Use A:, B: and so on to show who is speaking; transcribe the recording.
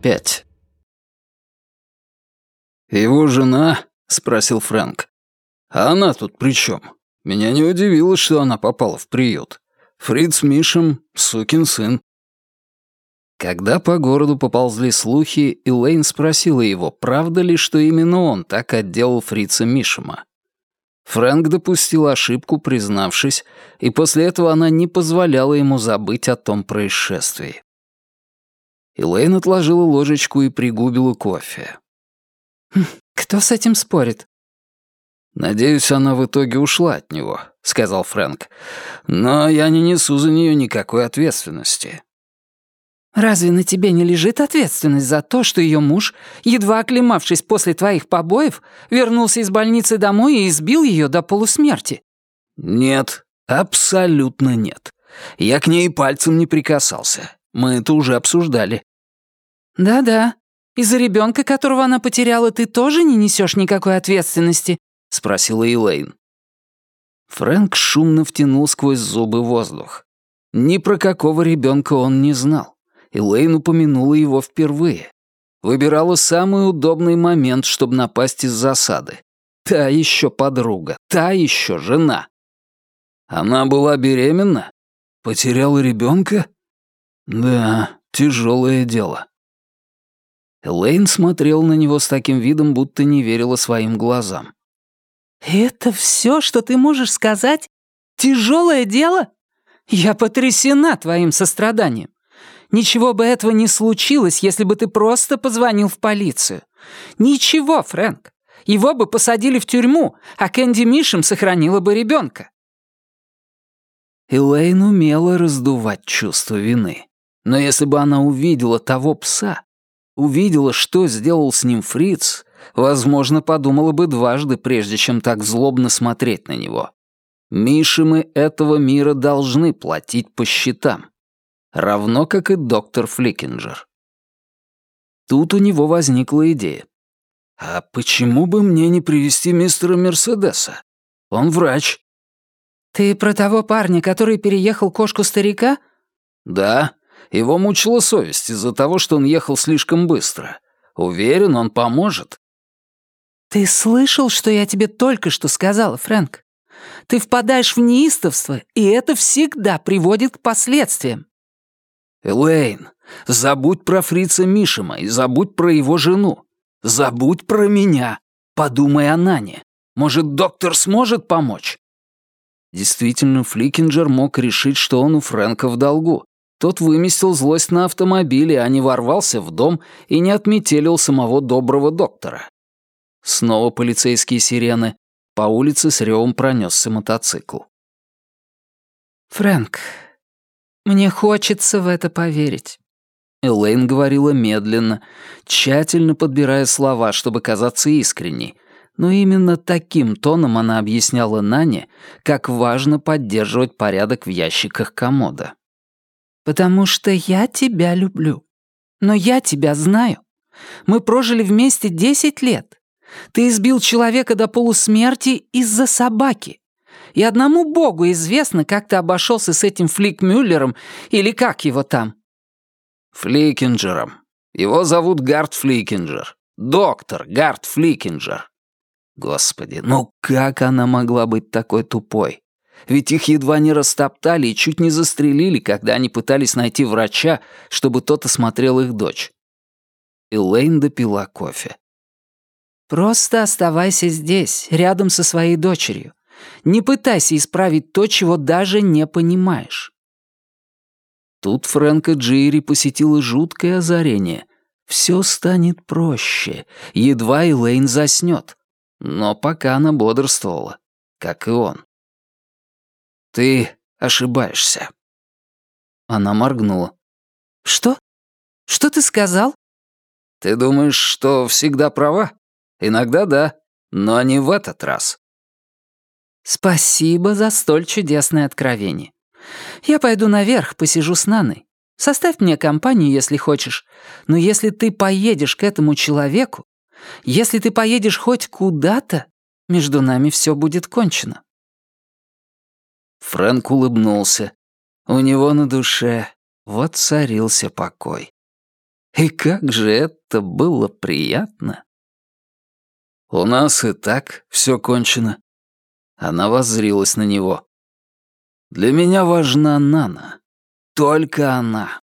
A: 25. «Его жена?» — спросил Фрэнк. «А она тут при чем? Меня не удивило, что она попала в приют. Фриц Мишем — сукин сын». Когда по городу поползли слухи, Элейн спросила его, правда ли, что именно он так отделал фрица Мишема. Фрэнк допустил ошибку, признавшись, и после этого она не позволяла ему забыть о том происшествии. Элейн отложила ложечку и пригубила кофе.
B: «Хм, «Кто с этим спорит?»
A: «Надеюсь, она в итоге ушла от него», — сказал Фрэнк. «Но я не несу за нее никакой ответственности.
B: Разве на тебе не лежит ответственность за то, что ее муж, едва оклемавшись после твоих побоев, вернулся из больницы домой и избил ее до полусмерти?
A: Нет, абсолютно нет. Я к ней пальцем не прикасался. Мы это уже обсуждали.
B: Да-да. Из-за ребенка, которого она потеряла, ты тоже не несешь никакой ответственности? спросила Элейн.
A: Фрэнк шумно втянул сквозь зубы воздух. Ни про какого ребенка он не знал. Элейн упомянула его впервые. Выбирала самый удобный момент, чтобы напасть из засады. Та еще подруга, та еще жена. Она была беременна? Потеряла ребенка? Да, тяжелое дело. Элейн смотрел на него с таким видом, будто не верила своим глазам.
B: «Это все, что ты можешь сказать? Тяжелое дело? Я потрясена твоим состраданием. Ничего бы этого не случилось, если бы ты просто позвонил в полицию. Ничего, Фрэнк. Его бы посадили в тюрьму, а Кэнди Мишем сохранила бы ребенка.
A: Элейн умела раздувать чувство вины. Но если бы она увидела того пса, увидела, что сделал с ним Фриц, возможно, подумала бы дважды, прежде чем так злобно смотреть на него. Мишемы этого мира должны платить по счетам равно как и доктор Фликинджер. Тут у него возникла идея. «А почему бы мне не привести мистера Мерседеса? Он врач».
B: «Ты про того парня, который переехал кошку старика?»
A: «Да. Его мучила совесть из-за того, что он ехал слишком быстро. Уверен, он поможет».
B: «Ты слышал, что я тебе только что сказала, Фрэнк? Ты впадаешь в неистовство, и это всегда приводит к последствиям.
A: Элейн, забудь про фрица Мишима и забудь про его жену. Забудь про меня. Подумай о Нане. Может, доктор сможет помочь?» Действительно, Фликинджер мог решить, что он у Фрэнка в долгу. Тот выместил злость на автомобиле, а не ворвался в дом и не отметелил самого доброго доктора. Снова полицейские сирены. По улице с ревом пронесся мотоцикл.
B: «Фрэнк, мне хочется в это поверить».
A: Элейн говорила медленно, тщательно подбирая слова, чтобы казаться искренней, но именно таким тоном она объясняла Нане, как важно поддерживать порядок в ящиках комода.
B: «Потому что я тебя люблю. Но я тебя знаю. Мы прожили вместе десять лет. Ты избил человека до полусмерти из-за собаки и одному богу известно, как ты обошелся с этим Фликмюллером или как его там».
A: «Фликинджером. Его зовут Гард Фликинджер. Доктор Гард Фликинджер». Господи, ну как она могла быть такой тупой? Ведь их едва не растоптали и чуть не застрелили, когда они пытались найти врача, чтобы тот осмотрел их дочь. Элейн допила кофе.
B: «Просто оставайся здесь, рядом со своей дочерью. Не пытайся исправить то, чего даже не понимаешь.
A: Тут Фрэнка Джири посетило жуткое озарение. Все станет проще, едва Элейн заснет. Но пока она бодрствовала, как и он. «Ты ошибаешься». Она моргнула.
B: «Что? Что ты сказал?»
A: «Ты думаешь, что всегда права? Иногда да, но не в этот раз.
B: «Спасибо за столь чудесное откровение. Я пойду наверх, посижу с Наной. Составь мне компанию, если хочешь. Но если ты поедешь к этому человеку, если ты поедешь хоть куда-то, между нами все будет кончено».
A: Фрэнк улыбнулся. У него на душе вот царился покой.
B: И как же это было приятно.
A: У нас и так все кончено. Она воззрилась на него. Для меня важна Нана. Только она.